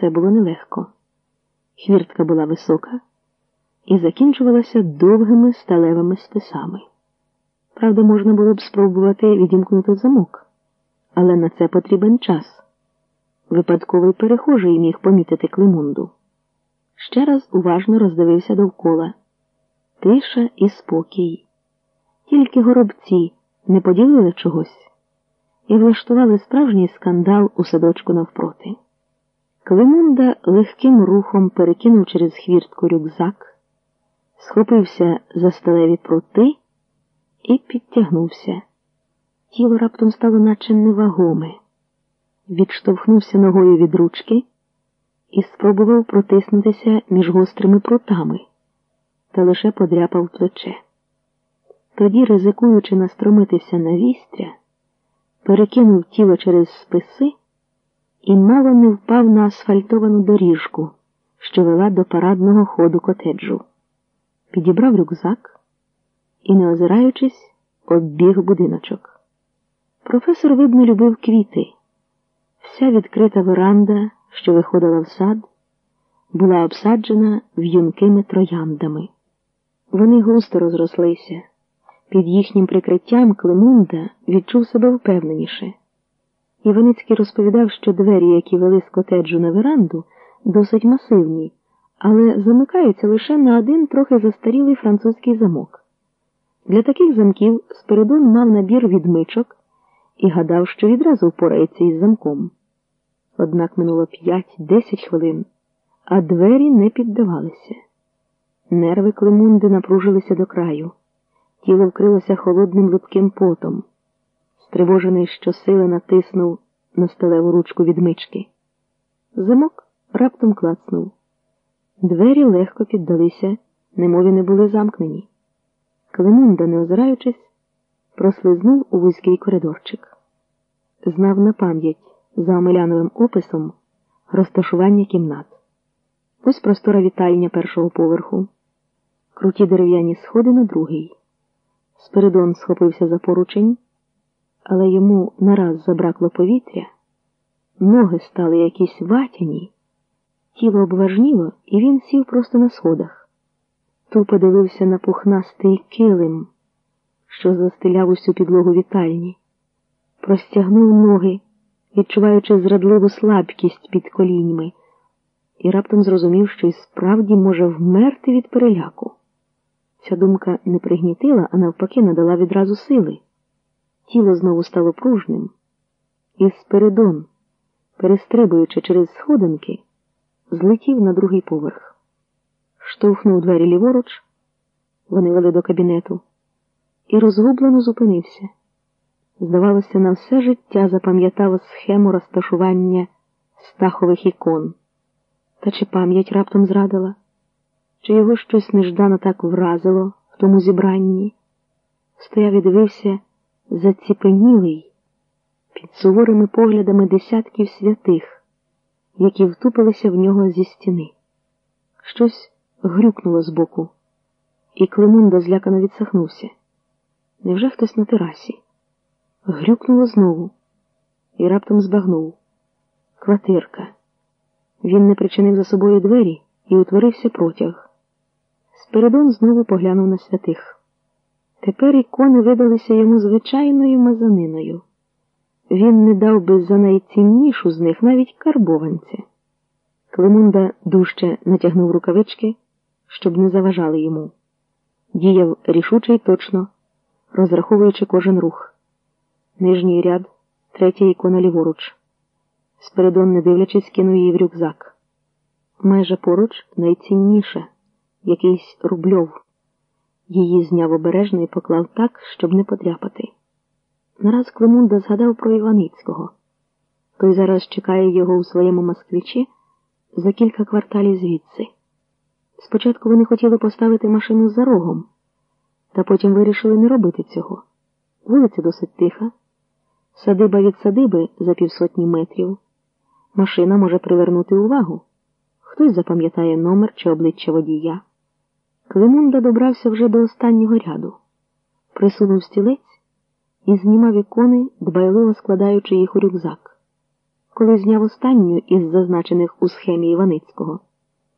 Це було нелегко. Хвіртка була висока і закінчувалася довгими сталевими списами. Правда, можна було б спробувати відімкнути замок, але на це потрібен час. Випадковий перехожий міг помітити Климунду. Ще раз уважно роздивився довкола. Тиша і спокій. Тільки горобці не поділили чогось і влаштували справжній скандал у садочку навпроти. Климунда легким рухом перекинув через хвіртку рюкзак, схопився за сталеві прути і підтягнувся. Тіло раптом стало наче невагоме, відштовхнувся ногою від ручки і спробував протиснутися між гострими прутами, та лише подряпав плече. Тоді, ризикуючи настромитися на вістря, перекинув тіло через списи і мало не впав на асфальтовану доріжку, що вела до парадного ходу котеджу. Підібрав рюкзак і, не озираючись, оббіг будиночок. Професор видно любив квіти. Вся відкрита веранда, що виходила в сад, була обсаджена в'юнкими трояндами. Вони густо розрослися. Під їхнім прикриттям Климунда відчув себе впевненіше. Іваницький розповідав, що двері, які вели з котеджу на веранду, досить масивні, але замикаються лише на один трохи застарілий французький замок. Для таких замків Спиридон мав набір відмичок і гадав, що відразу впорається із замком. Однак минуло п'ять-десять хвилин, а двері не піддавалися. Нерви Климунди напружилися до краю, тіло вкрилося холодним липким потом. Стривожений щосили натиснув на сталеву ручку відмички. Замок раптом клацнув. Двері легко піддалися, немові не були замкнені. Климунда, не озираючись, прослизнув у вузький коридорчик. Знав на пам'ять за Омеляновим описом розташування кімнат. Ось простора вітальня першого поверху, круті дерев'яні сходи на другий. Спиридон схопився за поручень, але йому нараз забракло повітря, ноги стали якісь ватяні, тіло обважніло, і він сів просто на сходах. Тупо дивився на пухнастий килим, що застеляв усю підлогу вітальні, простягнув ноги, відчуваючи зрадливу слабкість під коліньми, і раптом зрозумів, що й справді може вмерти від переляку. Ця думка не пригнітила, а навпаки, надала відразу сили. Тіло знову стало пружним, і Спиридон, перестрибуючи через сходинки, злетів на другий поверх, штовхнув двері ліворуч, вони вели до кабінету, і розгублено зупинився. Здавалося, на все життя запам'ятав схему розташування стахових ікон. Та чи пам'ять раптом зрадила? Чи його щось неждано так вразило в тому зібранні? Стояв і дивився заціпенілий під суворими поглядами десятків святих, які втупилися в нього зі стіни. Щось грюкнуло збоку, і Климунда злякано відсахнувся. Невже хтось на терасі? Грюкнуло знову і раптом збагнув. Квартирка. Він не причинив за собою двері і утворився протяг. Спиридон знову поглянув на святих. Тепер ікони видалися йому звичайною мазаниною. Він не дав би за найціннішу з них навіть карбованця. Климунда дужче натягнув рукавички, щоб не заважали йому. Діяв рішуче й точно, розраховуючи кожен рух. Нижній ряд, третя ікона ліворуч. Спиридон, не дивлячись, кинув її в рюкзак. Майже поруч найцінніша, якийсь рубльов. Її зняв обережно і поклав так, щоб не подряпати. Нараз Климунда згадав про Іваницького. Той зараз чекає його у своєму москвичі за кілька кварталів звідси. Спочатку вони хотіли поставити машину за рогом, та потім вирішили не робити цього. Вулиця досить тиха, садиба від садиби за півсотні метрів. Машина може привернути увагу. Хтось запам'ятає номер чи обличчя водія. Климунда добрався вже до останнього ряду, присунув стілець і знімав ікони, дбайливо складаючи їх у рюкзак. коли зняв останню із зазначених у схемі Іваницького.